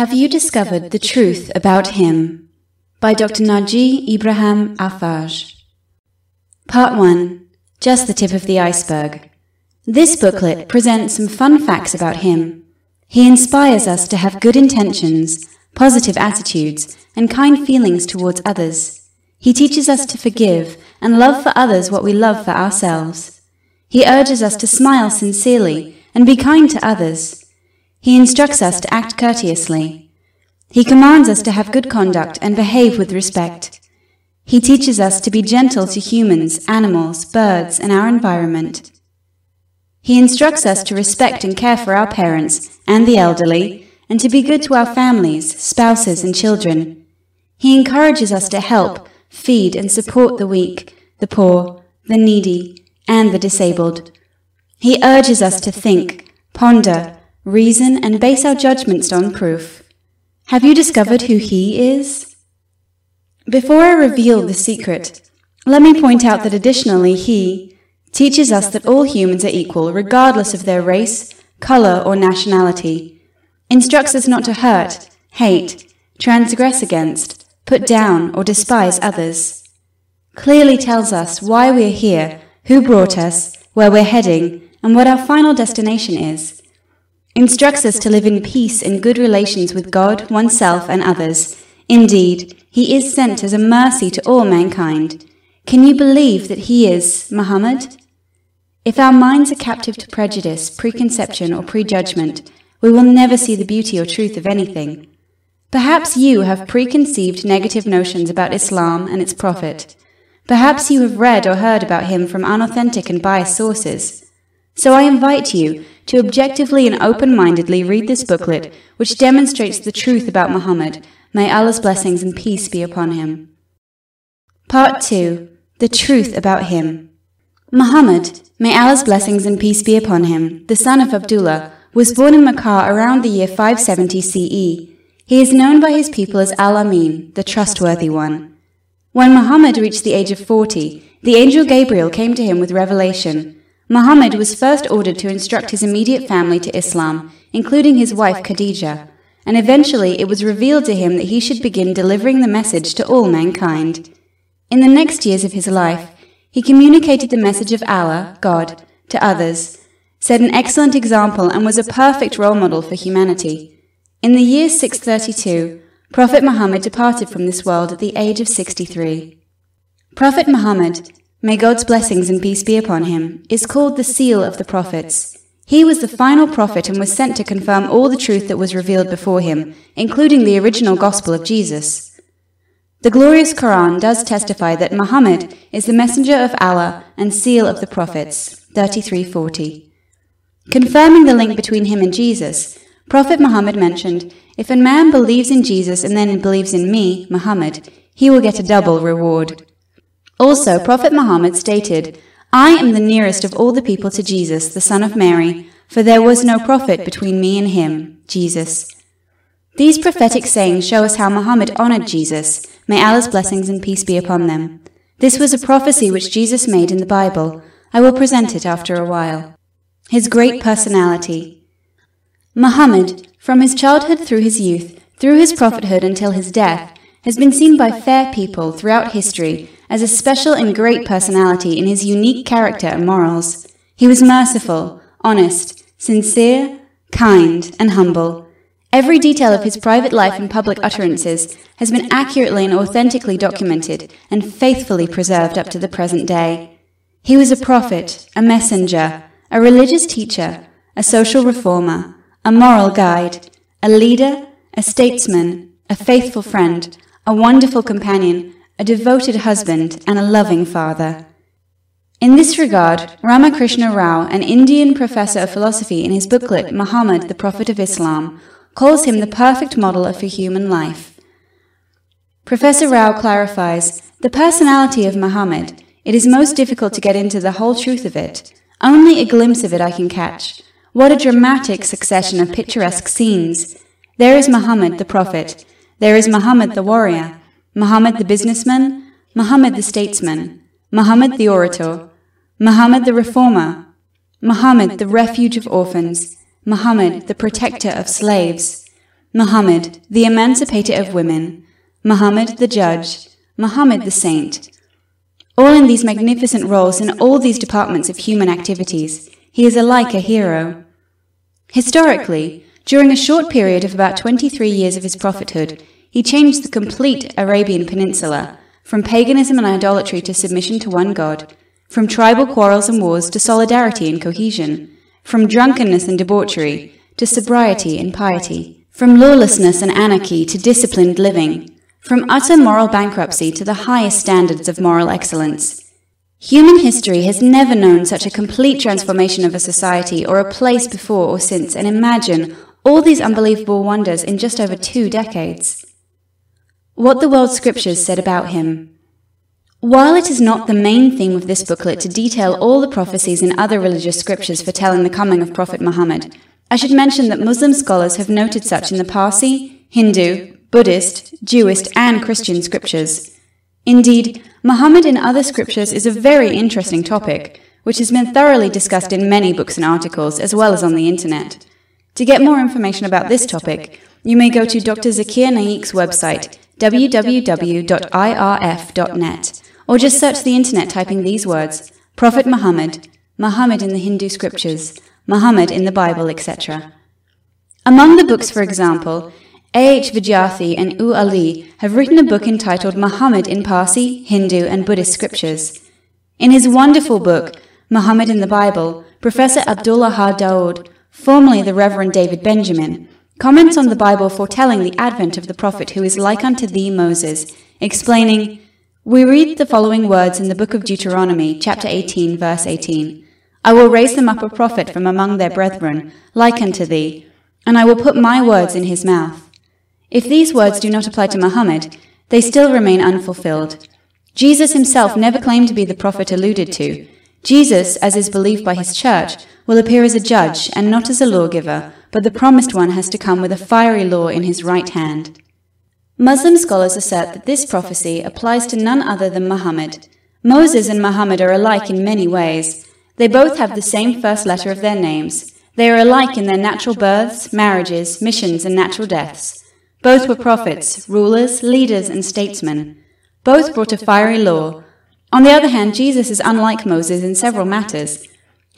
Have you discovered the truth about him? By Dr. Naji Ibrahim Arfaj. Part 1 Just the tip of the iceberg. This booklet presents some fun facts about him. He inspires us to have good intentions, positive attitudes, and kind feelings towards others. He teaches us to forgive and love for others what we love for ourselves. He urges us to smile sincerely and be kind to others. He instructs us to act courteously. He commands us to have good conduct and behave with respect. He teaches us to be gentle to humans, animals, birds, and our environment. He instructs us to respect and care for our parents and the elderly, and to be good to our families, spouses, and children. He encourages us to help, feed, and support the weak, the poor, the needy, and the disabled. He urges us to think, ponder, reason, and base our judgments on proof. Have you discovered who He is? Before I reveal the secret, let me point out that additionally He teaches us that all humans are equal regardless of their race, color, or nationality, instructs us not to hurt, hate, transgress against, put down, or despise others, clearly tells us why we are here, who brought us, where we're heading, and what our final destination is. Instructs us to live in peace and good relations with God, oneself, and others. Indeed, He is sent as a mercy to all mankind. Can you believe that He is Muhammad? If our minds are captive to prejudice, preconception, or prejudgment, we will never see the beauty or truth of anything. Perhaps you have preconceived negative notions about Islam and its prophet. Perhaps you have read or heard about him from unauthentic and biased sources. So I invite you to objectively and open mindedly read this booklet, which demonstrates the truth about Muhammad. May Allah's blessings and peace be upon him. Part 2 The Truth About Him. Muhammad, may Allah's blessings and peace be upon him, the son of Abdullah, was born in Makkah around the year 570 CE. He is known by his people as Al Amin, the trustworthy one. When Muhammad reached the age of 40, the angel Gabriel came to him with revelation. Muhammad was first ordered to instruct his immediate family to Islam, including his wife Khadijah, and eventually it was revealed to him that he should begin delivering the message to all mankind. In the next years of his life, he communicated the message of Allah, God, to others, set an excellent example, and was a perfect role model for humanity. In the year 632, Prophet Muhammad departed from this world at the age of 63. Prophet Muhammad, may God's blessings and peace be upon him, is called the seal of the prophets. He was the final prophet and was sent to confirm all the truth that was revealed before him, including the original gospel of Jesus. The glorious Quran does testify that Muhammad is the messenger of Allah and seal of the prophets. 3340. Confirming the link between him and Jesus, Prophet Muhammad mentioned, If a man believes in Jesus and then believes in me, Muhammad, he will get a double reward. Also, Prophet Muhammad stated, I am the nearest of all the people to Jesus, the son of Mary, for there was no prophet between me and him, Jesus. These prophetic sayings show us how Muhammad honored Jesus. May Allah's blessings and peace be upon them. This was a prophecy which Jesus made in the Bible. I will present it after a while. His great personality. Muhammad, from his childhood through his youth, through his prophethood until his death, has been seen by fair people throughout history as a special and great personality in his unique character and morals. He was merciful, honest, sincere, kind, and humble. Every detail of his private life and public utterances has been accurately and authentically documented and faithfully preserved up to the present day. He was a prophet, a messenger, a religious teacher, a social reformer, a moral guide, a leader, a statesman, a faithful friend, a wonderful companion, a devoted husband, and a loving father. In this regard, Ramakrishna Rao, an Indian professor of philosophy, in his booklet Muhammad, the Prophet of Islam, calls him the perfect model of a human life. Professor Rao clarifies the personality of Muhammad. It is most difficult to get into the whole truth of it. Only a glimpse of it I can catch. What a dramatic succession of picturesque scenes! There is Muhammad, the prophet. There is Muhammad, the warrior. Muhammad the businessman, Muhammad the statesman, Muhammad the orator, Muhammad the reformer, Muhammad the refuge of orphans, Muhammad the protector of slaves, Muhammad, the emancipator of women, Muhammad the judge, Muhammad the saint. All in these magnificent roles in all these departments of human activities, he is alike a hero. Historically, during a short period of about 23 years of his prophethood, he changed the complete Arabian Peninsula, from paganism and idolatry to submission to one God, from tribal quarrels and wars to solidarity and cohesion, from drunkenness and debauchery to sobriety and piety, from lawlessness and anarchy to disciplined living, from utter moral bankruptcy to the highest standards of moral excellence. Human history has never known such a complete transformation of a society or a place before or since, and imagine all these unbelievable wonders in just over two decades. What the world scriptures said about him. While it is not the main theme of this booklet to detail all the prophecies in other religious scriptures foretelling the coming of Prophet Muhammad, I should mention that Muslim scholars have noted such in the Parsi, Hindu, Buddhist, Jewish, and Christian scriptures. Indeed, Muhammad in other scriptures is a very interesting topic, which has been thoroughly discussed in many books and articles, as well as on the internet. To get more information about this topic, you may go to Dr. Zakir Naik's website, www.irf.net, or just search the internet typing these words Prophet Muhammad, Muhammad in the Hindu scriptures, Muhammad in the Bible, etc. Among the books, for example, a. H. Vidyarthi and U. Ali have written a book entitled Muhammad in Parsi, Hindu, and Buddhist Scriptures. In his wonderful book, Muhammad in the Bible, Professor Abdul Ahad Dawood, formerly the Reverend David Benjamin, comments on the Bible foretelling the advent of the prophet who is like unto thee, Moses, explaining, We read the following words in the book of Deuteronomy, chapter 18, verse 18. I will raise them up a prophet from among their brethren, like unto thee, and I will put my words in his mouth. If these words do not apply to Muhammad, they still remain unfulfilled. Jesus himself never claimed to be the prophet alluded to. Jesus, as is believed by his church, will appear as a judge and not as a lawgiver, but the promised one has to come with a fiery law in his right hand. Muslim scholars assert that this prophecy applies to none other than Muhammad. Moses and Muhammad are alike in many ways. They both have the same first letter of their names. They are alike in their natural births, marriages, missions, and natural deaths. Both were prophets, rulers, leaders, and statesmen. Both brought a fiery law. On the other hand, Jesus is unlike Moses in several matters.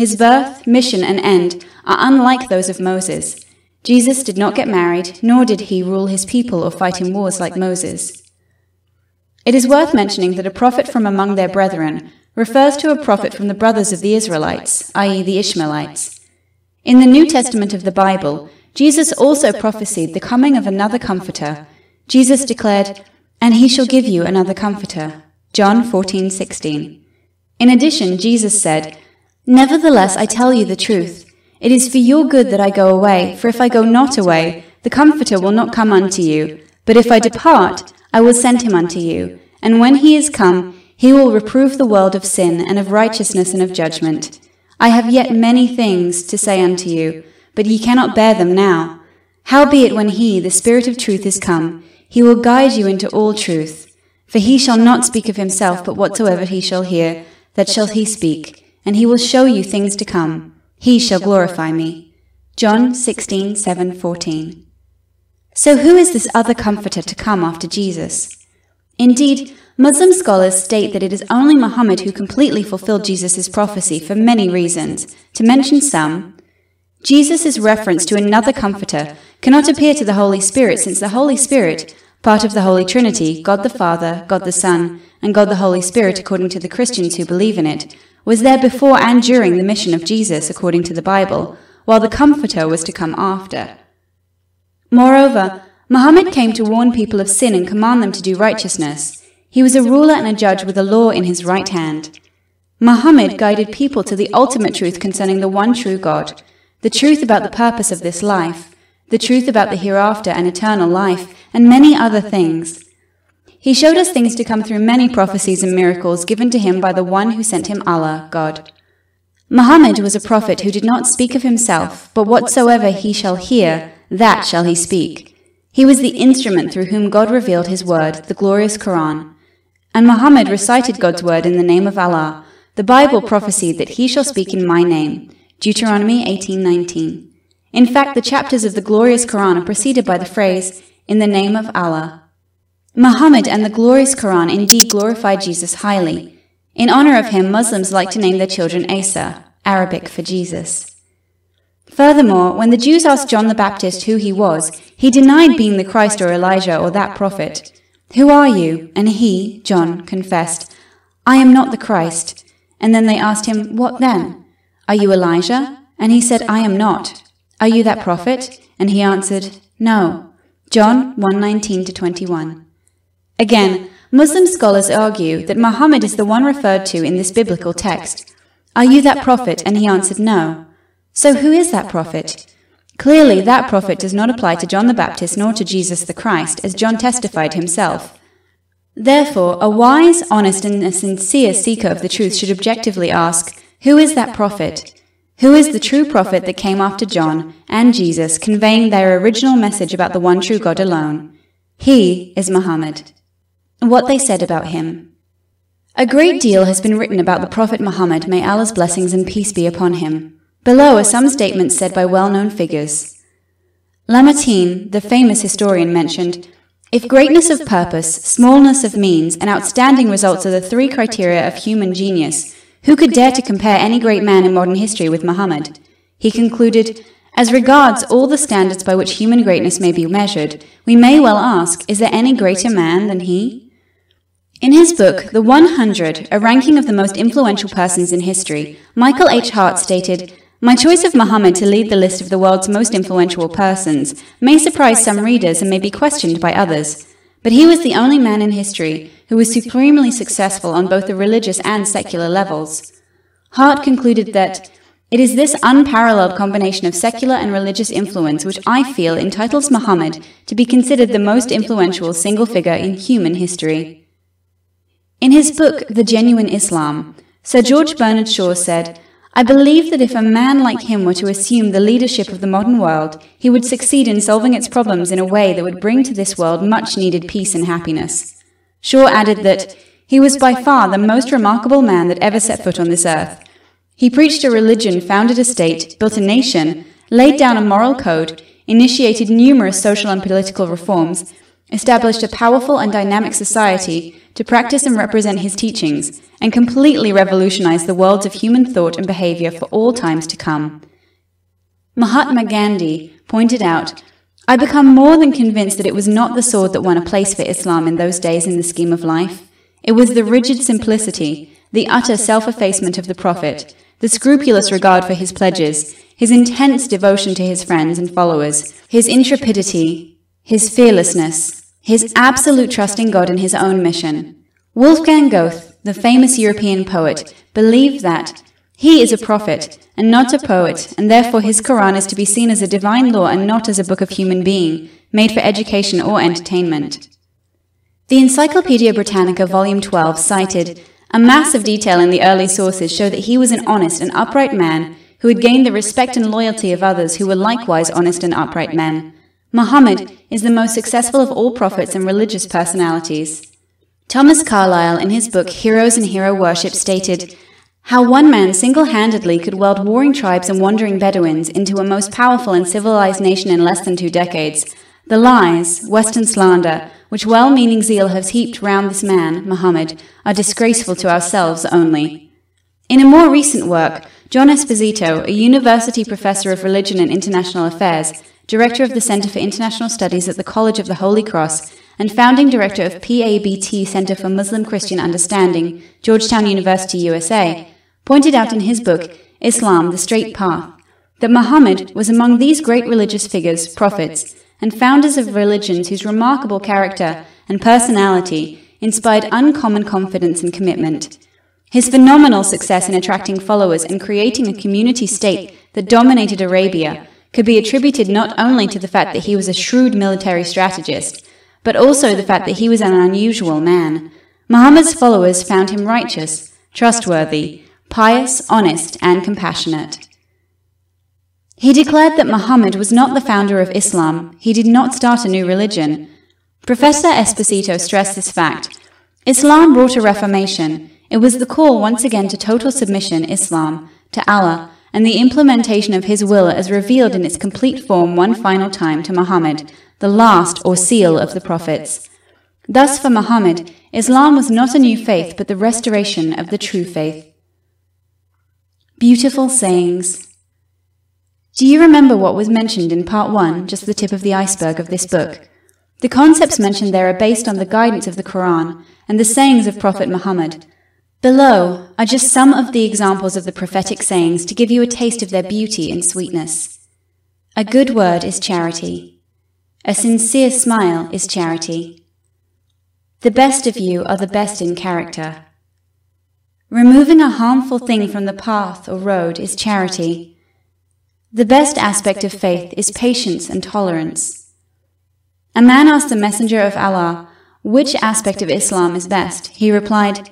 His birth, mission, and end are unlike those of Moses. Jesus did not get married, nor did he rule his people or fight in wars like Moses. It is worth mentioning that a prophet from among their brethren refers to a prophet from the brothers of the Israelites, i.e., the Ishmaelites. In the New Testament of the Bible, Jesus also prophesied the coming of another comforter. Jesus declared, And he shall give you another comforter. John 14:16. In addition, Jesus said, Nevertheless, I tell you the truth. It is for your good that I go away, for if I go not away, the Comforter will not come unto you. But if I depart, I will send him unto you. And when he is come, he will reprove the world of sin, and of righteousness, and of judgment. I have yet many things to say unto you but ye cannot bear them now. Howbeit, when he, the Spirit of truth, is come, he will guide you into all truth. For he shall not speak of himself, but whatsoever he shall hear, that shall he speak, and he will show you things to come. He shall glorify me. John 16, 7, 14. So who is this other comforter to come after Jesus? Indeed, Muslim scholars state that it is only Muhammad who completely fulfilled Jesus' prophecy for many reasons. To mention some, Jesus' reference to another Comforter cannot appear to the Holy Spirit since the Holy Spirit, part of the Holy Trinity, God the Father, God the Son, and God the Holy Spirit according to the Christians who believe in it, was there before and during the mission of Jesus according to the Bible, while the Comforter was to come after. Moreover, Muhammad came to warn people of sin and command them to do righteousness. He was a ruler and a judge with a law in his right hand. Muhammad guided people to the ultimate truth concerning the one true God, the truth about the purpose of this life, the truth about the hereafter and eternal life, and many other things. He showed us things to come through many prophecies and miracles given to him by the one who sent him Allah, God. Muhammad was a prophet who did not speak of himself, but whatsoever he shall hear, that shall he speak. He was the instrument through whom God revealed his word, the glorious Quran. And Muhammad recited God's word in the name of Allah. The Bible prophesied that he shall speak in my name. Deuteronomy 18:19. In fact, the chapters of the glorious Quran are preceded by the phrase, In the name of Allah. Muhammad and the glorious Quran indeed glorify Jesus highly. In honor of him, Muslims like to name their children Asa, Arabic for Jesus. Furthermore, when the Jews asked John the Baptist who he was, he denied being the Christ or Elijah or that prophet. Who are you? And he, John, confessed, I am not the Christ. And then they asked him, What then? Are you Elijah? And he said, I am not. Are you that prophet? And he answered, No. John 1:19 to 21. Again, Muslim scholars argue that Muhammad is the one referred to in this biblical text. Are you that prophet? And he answered, No. So who is that prophet? Clearly, that prophet does not apply to John the Baptist nor to Jesus the Christ, as John testified himself. Therefore, a wise, honest, and a sincere seeker of the truth should objectively ask, Who is that prophet? Who is the true prophet that came after John and Jesus, conveying their original message about the one true God alone? He is Muhammad. What they said about him. A great deal has been written about the Prophet Muhammad, may Allah's blessings and peace be upon him. Below are some statements said by well known figures. Lamartine, the famous historian, mentioned If greatness of purpose, smallness of means, and outstanding results are the three criteria of human genius, who could dare to compare any great man in modern history with Muhammad? He concluded, As regards all the standards by which human greatness may be measured, we may well ask, is there any greater man than he? In his book, The 100, a ranking of the most influential persons in history, Michael H. Hart stated, My choice of Muhammad to lead the list of the world's most influential persons may surprise some readers and may be questioned by others. But he was the only man in history who was supremely successful on both the religious and secular levels. Hart concluded that it is this unparalleled combination of secular and religious influence which I feel entitles Muhammad to be considered the most influential single figure in human history. In his book, The Genuine Islam, Sir George Bernard Shaw said, I believe that if a man like him were to assume the leadership of the modern world, he would succeed in solving its problems in a way that would bring to this world much needed peace and happiness. Shaw added that he was by far the most remarkable man that ever set foot on this earth. He preached a religion, founded a state, built a nation, laid down a moral code, initiated numerous social and political reforms, established a powerful and dynamic society to practice and represent his teachings, and completely revolutionized the worlds of human thought and behavior for all times to come. Mahatma Gandhi pointed out, I become more than convinced that it was not the sword that won a place for Islam in those days in the scheme of life. It was the rigid simplicity, the utter self effacement of the Prophet, the scrupulous regard for his pledges, his intense devotion to his friends and followers, his intrepidity, his fearlessness, his absolute trust in God and his own mission. Wolfgang Goethe, the famous European poet, believed that he is a prophet and not a poet, and therefore his Quran is to be seen as a divine law and not as a book of human being, made for education or entertainment. The Encyclopaedia Britannica, Volume 12, cited a mass of detail in the early sources show that he was an honest and upright man who had gained the respect and loyalty of others who were likewise honest and upright men. Muhammad is the most successful of all prophets and religious personalities. Thomas Carlyle, in his book Heroes and Hero Worship, stated how one man single handedly could weld warring tribes and wandering Bedouins into a most powerful and civilized nation in less than two decades. The lies, Western slander, which well meaning zeal has heaped round this man, Muhammad, are disgraceful to ourselves only. In a more recent work, John Esposito, a university professor of religion and international affairs, Director of the Center for International Studies at the College of the Holy Cross, and founding director of PABT Center for Muslim Christian Understanding, Georgetown University, USA, pointed out in his book, Islam, the Straight Path, that Muhammad was among these great religious figures, prophets, and founders of religions whose remarkable character and personality inspired uncommon confidence and commitment. His phenomenal success in attracting followers and creating a community state that dominated Arabia could be attributed not only to the fact that he was a shrewd military strategist, but also the fact that he was an unusual man. Muhammad's followers found him righteous, trustworthy, pious, honest, and compassionate. He declared that Muhammad was not the founder of Islam, he did not start a new religion. Professor Esposito stressed this fact. Islam brought a reformation. It was the call once again to total submission, Islam, to Allah, and the implementation of his will as revealed in its complete form one final time to Muhammad, the last or seal of the prophets. Thus, for Muhammad, Islam was not a new faith but the restoration of the true faith. Beautiful sayings. Do you remember what was mentioned in part 1, just the tip of the iceberg of this book? The concepts mentioned there are based on the guidance of the Quran and the sayings of Prophet Muhammad. Below are just some of the examples of the prophetic sayings to give you a taste of their beauty and sweetness. A good word is charity. A sincere smile is charity. The best of you are the best in character. Removing a harmful thing from the path or road is charity. The best aspect of faith is patience and tolerance. A man asked the Messenger of Allah, which aspect of Islam is best? He replied,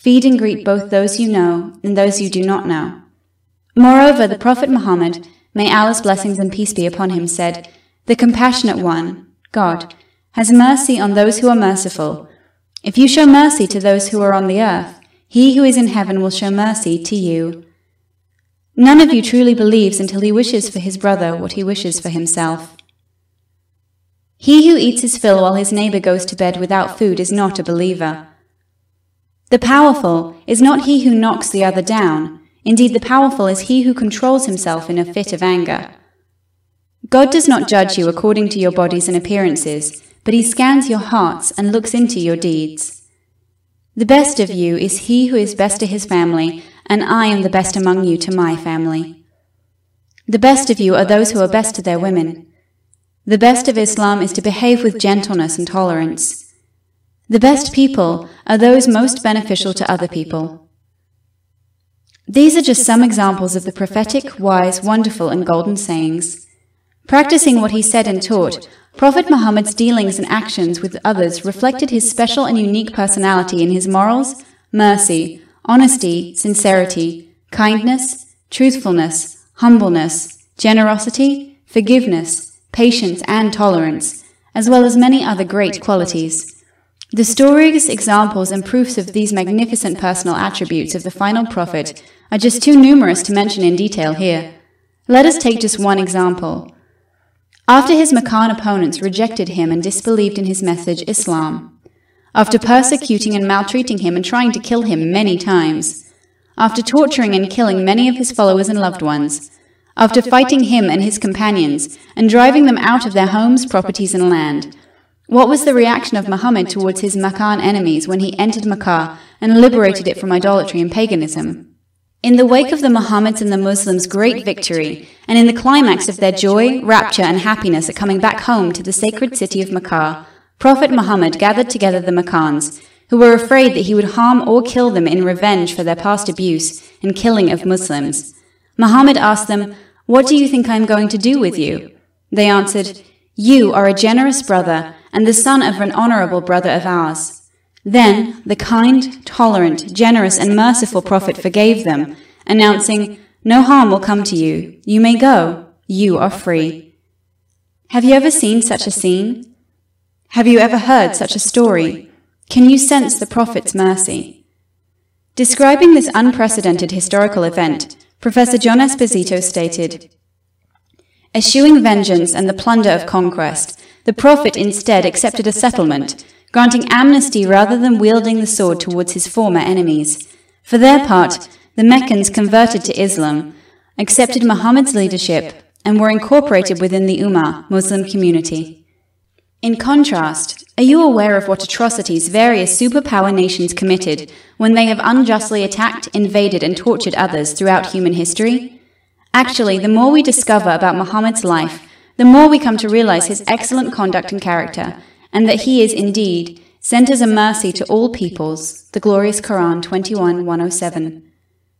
Feed and greet both those you know and those you do not know. Moreover, the Prophet Muhammad, may Allah's blessings and peace be upon him, said, The compassionate one, God, has mercy on those who are merciful. If you show mercy to those who are on the earth, he who is in heaven will show mercy to you. None of you truly believes until he wishes for his brother what he wishes for himself. He who eats his fill while his neighbor goes to bed without food is not a believer. The powerful is not he who knocks the other down. Indeed, the powerful is he who controls himself in a fit of anger. God does not judge you according to your bodies and appearances, but he scans your hearts and looks into your deeds. The best of you is he who is best to his family, and I am the best among you to my family. The best of you are those who are best to their women. The best of Islam is to behave with gentleness and tolerance. The best people are those most beneficial to other people. These are just some examples of the prophetic, wise, wonderful, and golden sayings. Practicing what he said and taught, Prophet Muhammad's dealings and actions with others reflected his special and unique personality in his morals, mercy, honesty, sincerity, kindness, truthfulness, humbleness, generosity, forgiveness, patience, and tolerance, as well as many other great qualities. The stories, examples, and proofs of these magnificent personal attributes of the final prophet are just too numerous to mention in detail here. Let us take just one example. After his Meccan opponents rejected him and disbelieved in his message, Islam, after persecuting and maltreating him and trying to kill him many times, after torturing and killing many of his followers and loved ones, after fighting him and his companions and driving them out of their homes, properties, and land, what was the reaction of Muhammad towards his Meccan enemies when he entered Makkah and liberated it from idolatry and paganism? In the wake of the Muhammad's and the Muslims' great victory, and in the climax of their joy, rapture, and happiness at coming back home to the sacred city of Makkah, Prophet Muhammad gathered together the Meccans, who were afraid that he would harm or kill them in revenge for their past abuse and killing of Muslims. Muhammad asked them, What do you think I am going to do with you? They answered, You are a generous brother and the son of an honorable brother of ours. Then the kind, tolerant, generous, and merciful Prophet forgave them, announcing, No harm will come to you. You may go. You are free. Have you ever seen such a scene? Have you ever heard such a story? Can you sense the Prophet's mercy? Describing this unprecedented historical event, Professor John Esposito stated, Eschewing vengeance and the plunder of conquest, the Prophet instead accepted a settlement, granting amnesty rather than wielding the sword towards his former enemies. For their part, the Meccans converted to Islam, accepted Muhammad's leadership, and were incorporated within the Ummah, Muslim community. In contrast, are you aware of what atrocities various superpower nations committed when they have unjustly attacked, invaded, and tortured others throughout human history? Actually, the more we discover about Muhammad's life, the more we come to realize his excellent conduct and character, and that he is indeed sent as a mercy to all peoples. The glorious Quran 21:107.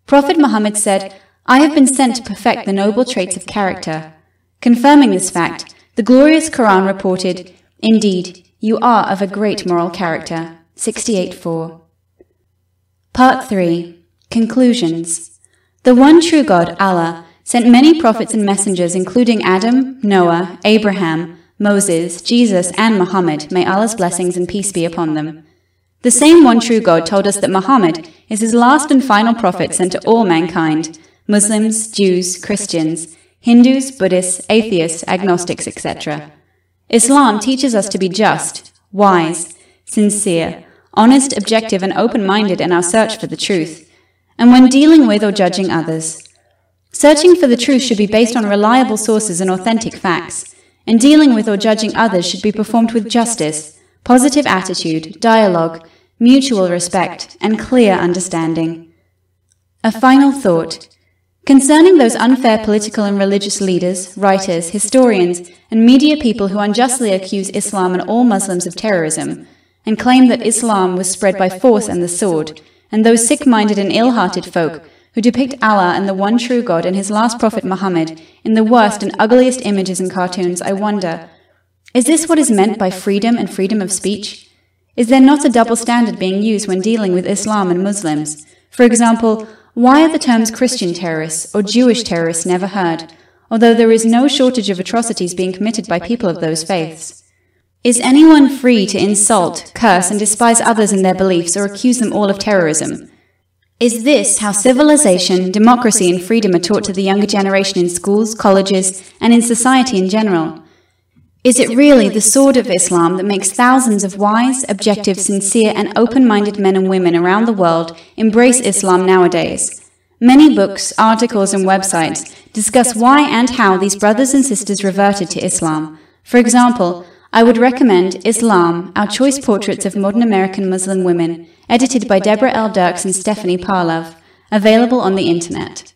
Prophet Muhammad said, "I have been sent to perfect the noble traits of character." Confirming this fact, the glorious Quran reported, "Indeed, you are of a great moral character." 68:4. Part 3. Conclusions. The one true God, Allah, sent many prophets and messengers, including Adam, Noah, Abraham, Moses, Jesus, and Muhammad, may Allah's blessings and peace be upon them. The same one true God told us that Muhammad is his last and final prophet sent to all mankind. Muslims, Jews, Christians, Hindus, Buddhists, atheists, agnostics, etc. Islam teaches us to be just, wise, sincere, honest, objective, and open minded in our search for the truth, and when dealing with or judging others. Searching for the truth should be based on reliable sources and authentic facts, and dealing with or judging others should be performed with justice, positive attitude, dialogue, mutual respect, and clear understanding. A final thought. Concerning those unfair political and religious leaders, writers, historians, and media people who unjustly accuse Islam and all Muslims of terrorism, and claim that Islam was spread by force and the sword, and those sick minded and ill hearted folk who depict Allah and the one true God and his last prophet Muhammad in the worst and ugliest images and cartoons, I wonder is this what is meant by freedom and freedom of speech? Is there not a double standard being used when dealing with Islam and Muslims? For example, why are the terms Christian terrorists or Jewish terrorists never heard, although there is no shortage of atrocities being committed by people of those faiths? Is anyone free to insult, curse, and despise others in their beliefs or accuse them all of terrorism? Is this how civilization, democracy, and freedom are taught to the younger generation in schools, colleges, and in society in general? Is it really the sword of Islam that makes thousands of wise, objective, sincere, and open minded men and women around the world embrace Islam nowadays? Many books, articles, and websites discuss why and how these brothers and sisters reverted to Islam. For example, I would recommend Islam, Our Choice Portraits of Modern American Muslim Women, edited by Deborah L. Dirks and Stephanie Parlove, available on the internet.